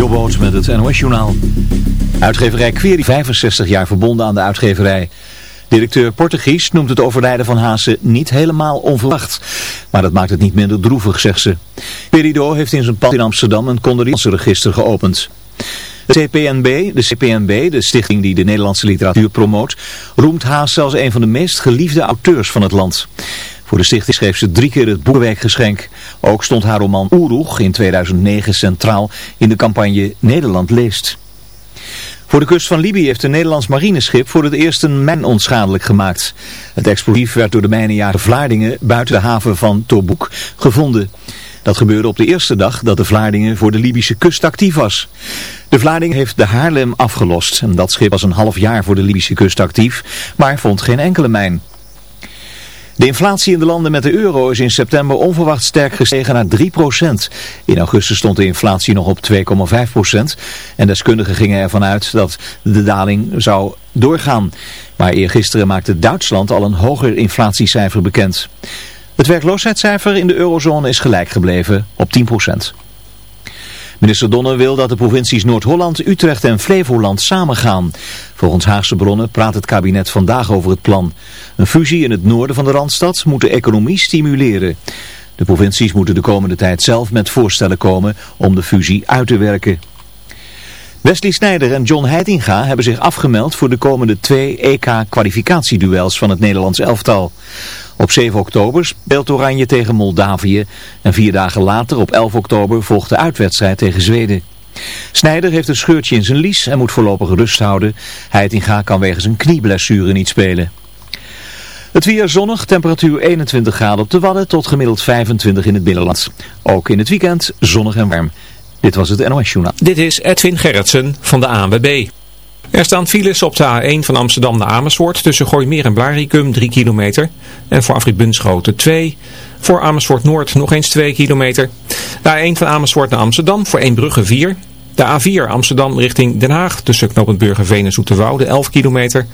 Jobboot met het NOS-journaal. Uitgeverij Query 65 jaar verbonden aan de uitgeverij. Directeur Portugies noemt het overlijden van Haase niet helemaal onverwacht. Maar dat maakt het niet minder droevig, zegt ze. Querido heeft in zijn pand in Amsterdam een condolianceregister geopend. De CPNB, de CPNB, de stichting die de Nederlandse literatuur promoot, roemt Haas als een van de meest geliefde auteurs van het land. Voor de stichting schreef ze drie keer het Boekenweekgeschenk. Ook stond haar roman Oeroeg in 2009 centraal in de campagne Nederland leest. Voor de kust van Libië heeft een Nederlands marineschip voor het eerst een mijn onschadelijk gemaakt. Het explosief werd door de mijnenjaren Vlaardingen buiten de haven van Tobruk gevonden. Dat gebeurde op de eerste dag dat de Vlaardingen voor de Libische kust actief was. De Vlaardingen heeft de Haarlem afgelost en dat schip was een half jaar voor de Libische kust actief, maar vond geen enkele mijn. De inflatie in de landen met de euro is in september onverwacht sterk gestegen naar 3%. In augustus stond de inflatie nog op 2,5% en deskundigen gingen ervan uit dat de daling zou doorgaan. Maar eergisteren maakte Duitsland al een hoger inflatiecijfer bekend. Het werkloosheidscijfer in de eurozone is gelijk gebleven op 10%. Minister Donner wil dat de provincies Noord-Holland, Utrecht en Flevoland samengaan. Volgens Haagse bronnen praat het kabinet vandaag over het plan. Een fusie in het noorden van de Randstad moet de economie stimuleren. De provincies moeten de komende tijd zelf met voorstellen komen om de fusie uit te werken. Wesley Sneijder en John Heitinga hebben zich afgemeld voor de komende twee EK-kwalificatieduels van het Nederlands elftal. Op 7 oktober speelt Oranje tegen Moldavië en vier dagen later op 11 oktober volgt de uitwedstrijd tegen Zweden. Snijder heeft een scheurtje in zijn lies en moet voorlopig rust houden. Heitinga kan wegens een knieblessure niet spelen. Het weer zonnig, temperatuur 21 graden op de Wadden tot gemiddeld 25 in het binnenland. Ook in het weekend zonnig en warm. Dit was het NOS Journaal. Dit is Edwin Gerritsen van de ANWB. Er staan files op de A1 van Amsterdam naar Amersfoort tussen Gooimeer en Blaricum 3 kilometer. En voor Afrit Bunschoten 2. Voor Amersfoort Noord nog eens 2 kilometer. De A1 van Amersfoort naar Amsterdam voor Eembrugge 4. De A4 Amsterdam richting Den Haag tussen knooppunt Burgerveen en Zoeterwoude 11 kilometer.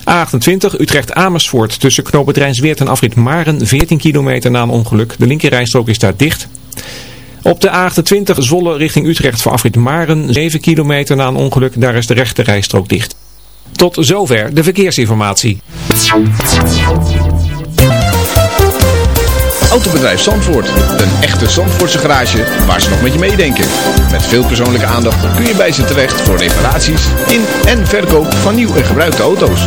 A28 Utrecht Amersfoort tussen knooppunt Rijnsweert en Afrit Maren 14 kilometer na een ongeluk. De linkerrijstrook is daar dicht. Op de A28 Zwolle richting Utrecht voor afrit Maren, 7 kilometer na een ongeluk, daar is de rechte rijstrook dicht. Tot zover de verkeersinformatie. Autobedrijf Zandvoort, een echte Zandvoortse garage waar ze nog met je meedenken. Met veel persoonlijke aandacht kun je bij ze terecht voor reparaties in en verkoop van nieuw en gebruikte auto's.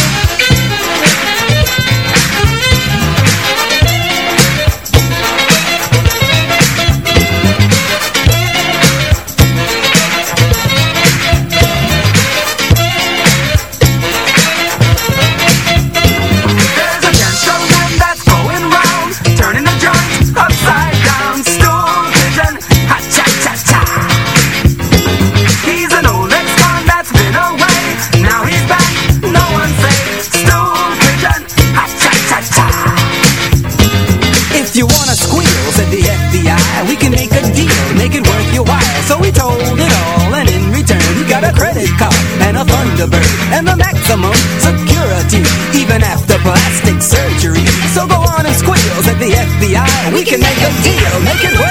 If you wanna squeal, said the FBI, we can make a deal, make it worth your while. So we told it all, and in return, he got a credit card and a Thunderbird and the maximum security, even after plastic surgery. So go on and squeal, said the FBI, we can make a deal, make it worth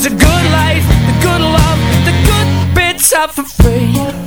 There's a good life, the good love, the good bits are for free.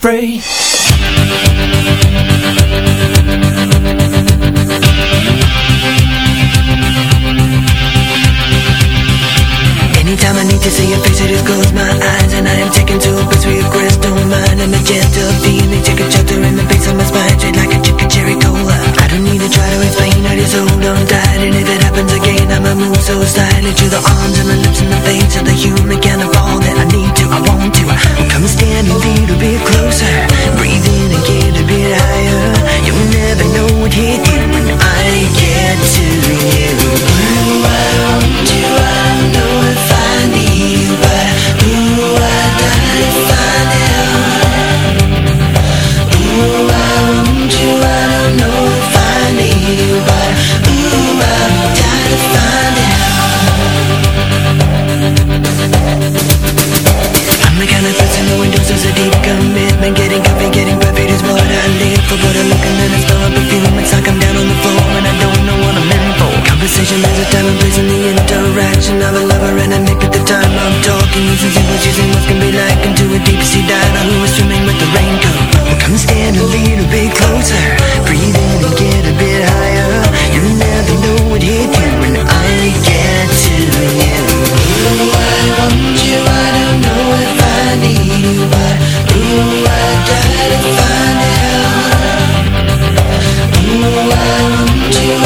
free around you.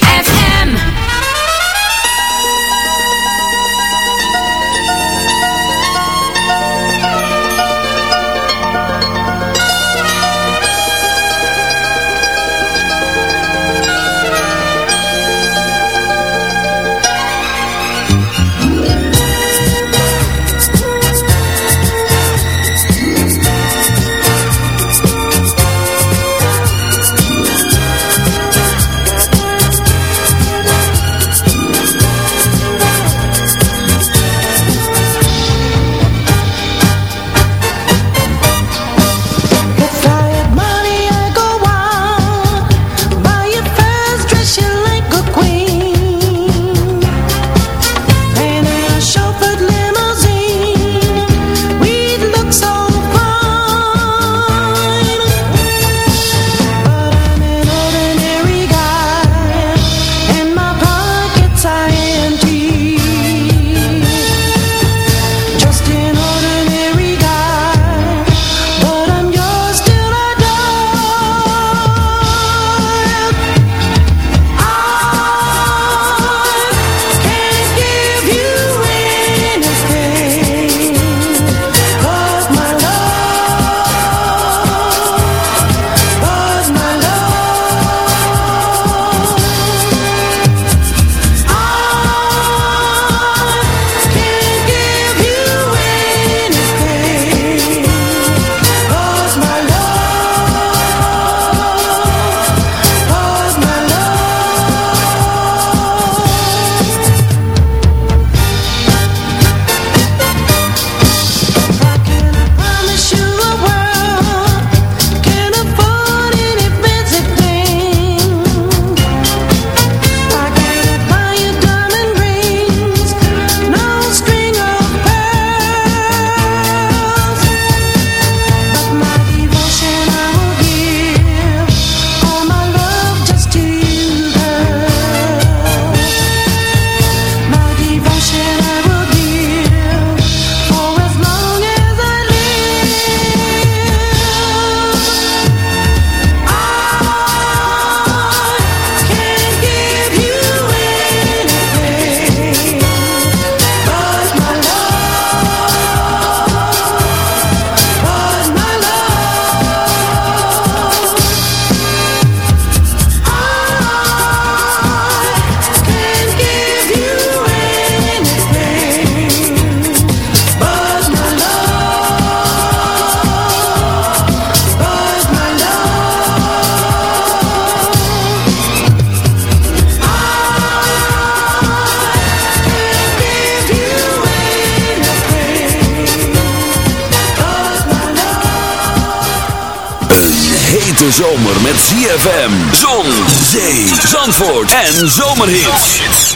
zomer met ZFM, zon, zee, zandvoort en zomerhits.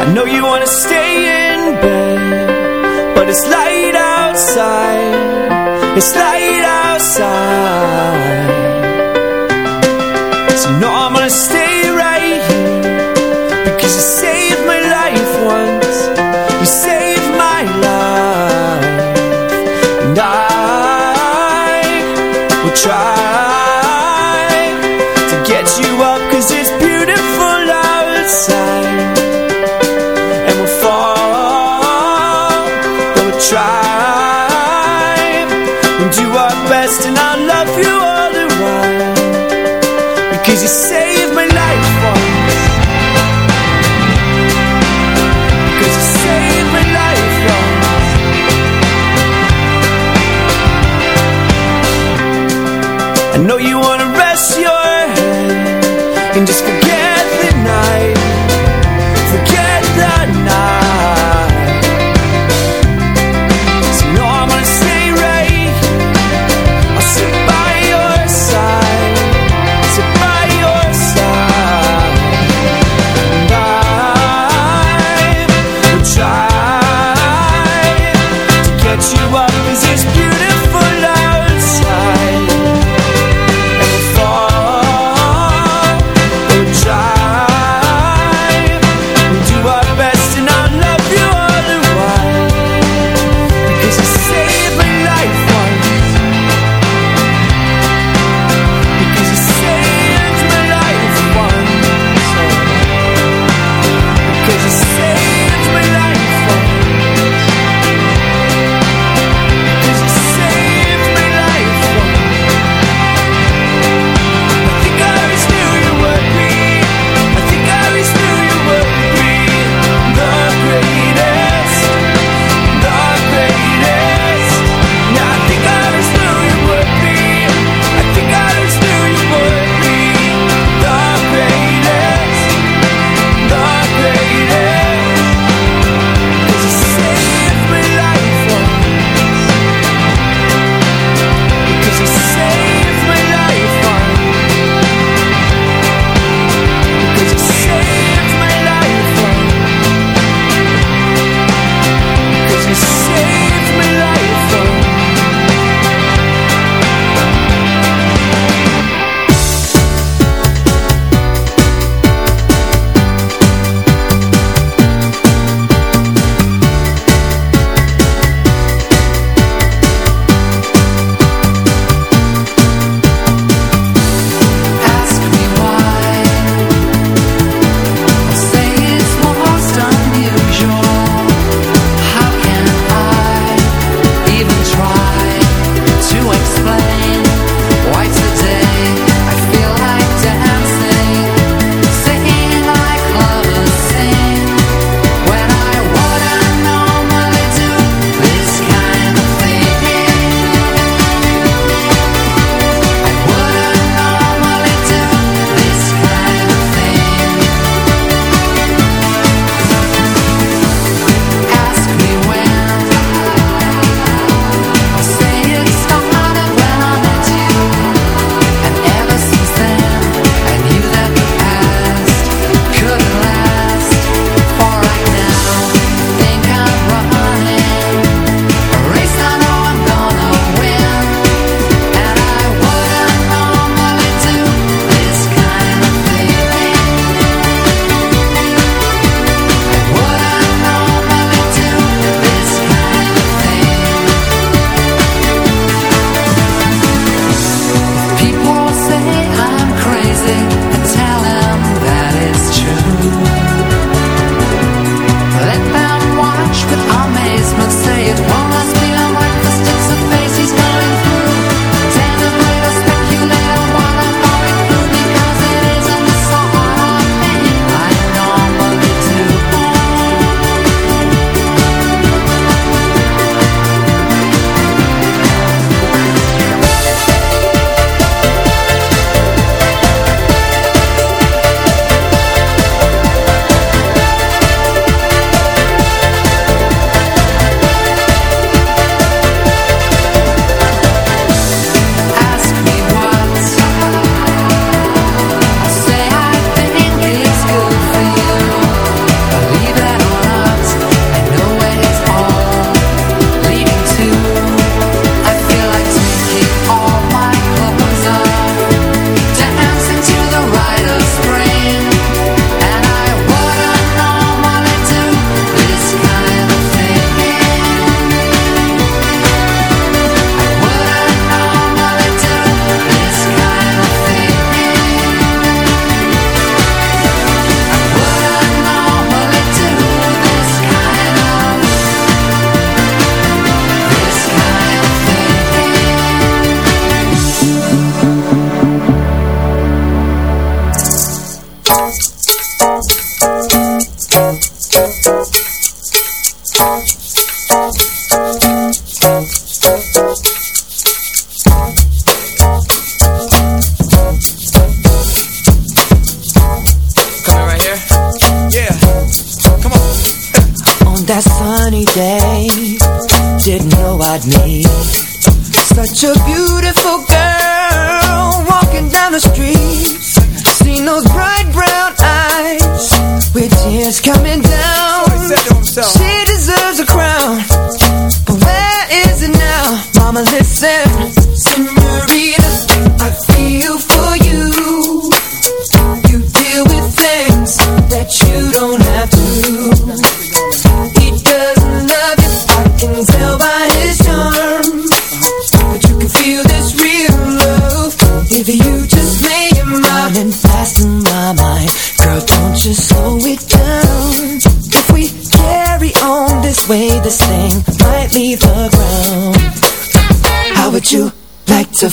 I know you wanna stay in bed, but it's light outside, it's light outside. It's not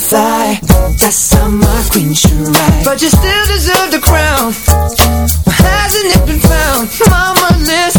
fly Last summer queen should ride. But you still deserve the crown. Hasn't it been found? Mama, listen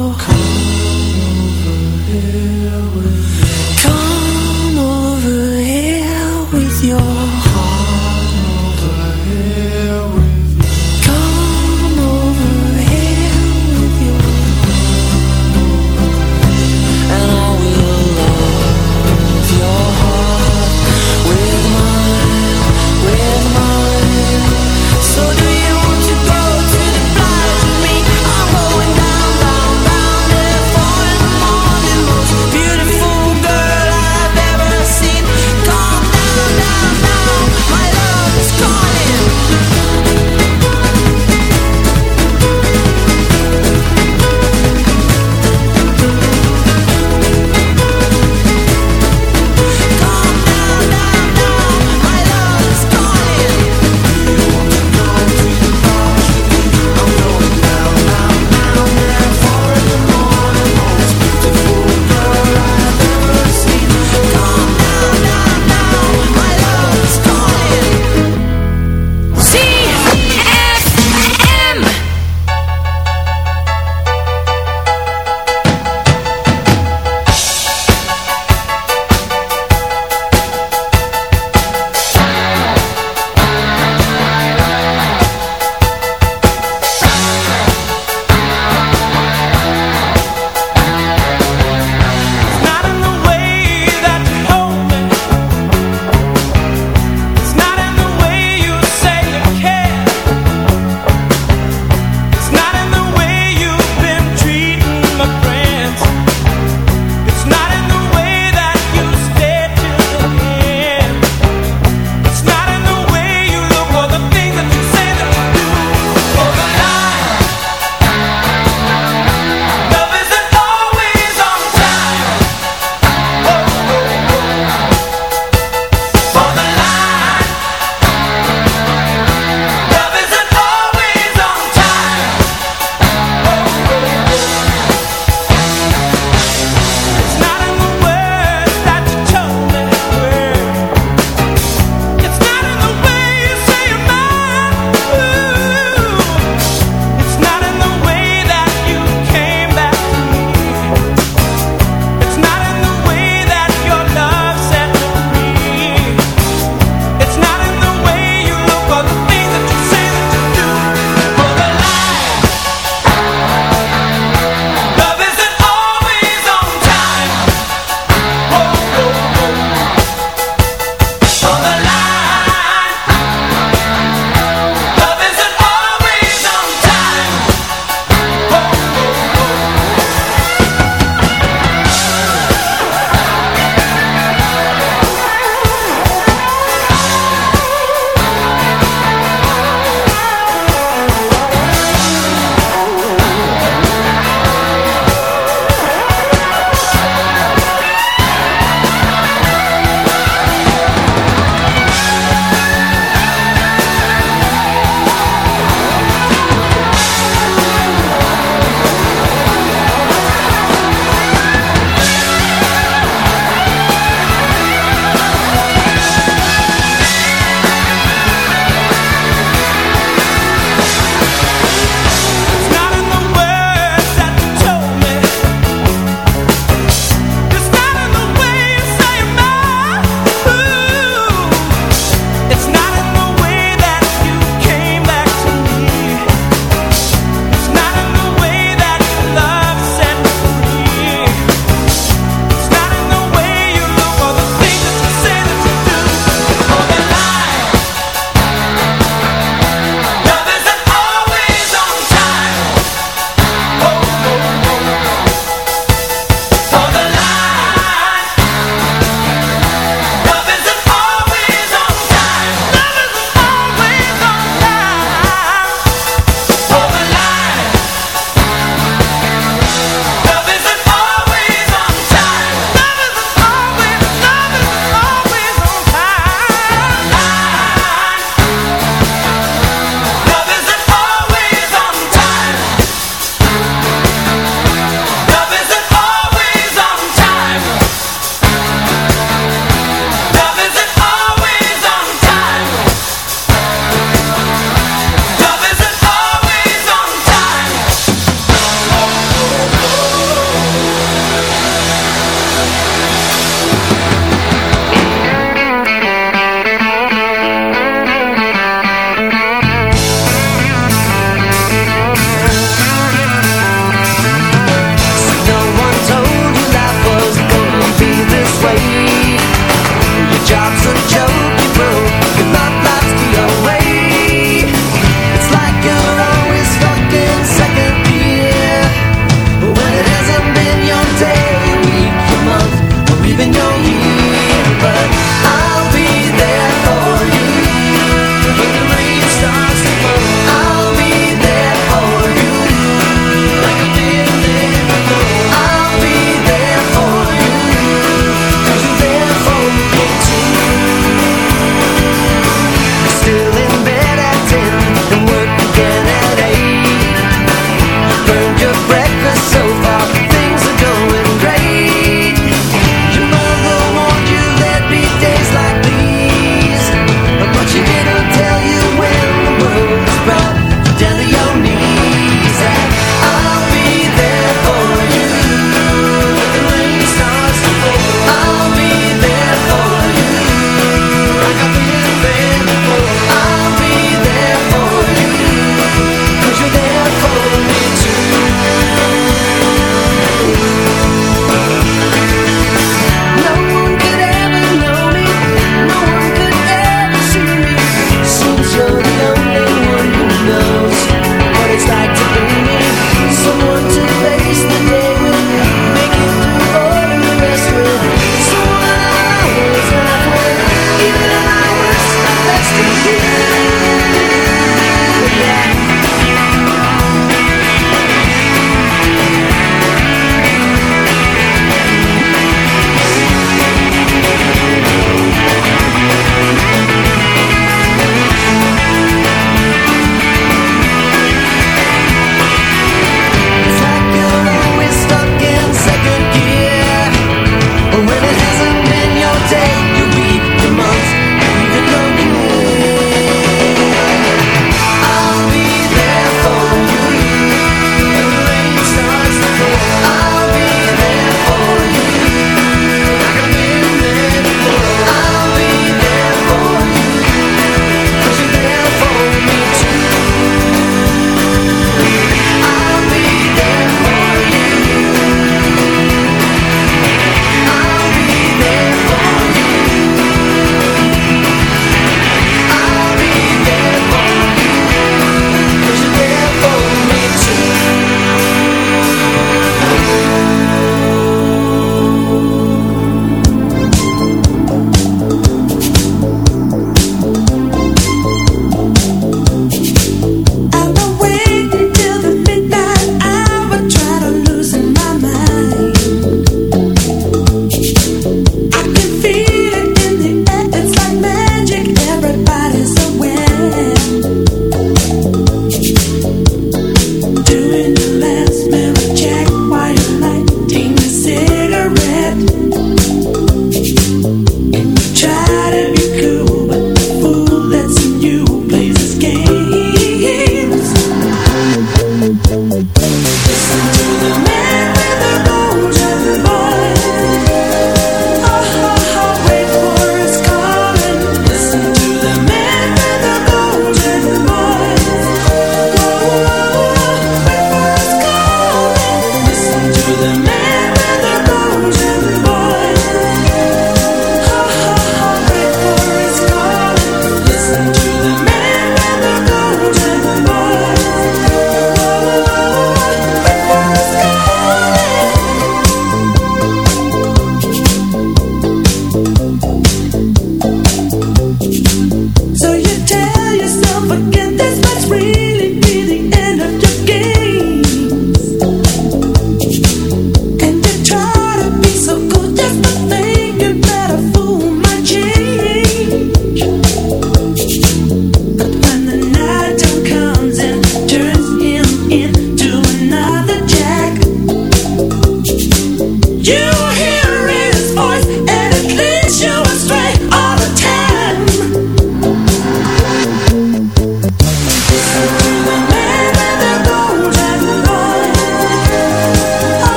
Oh.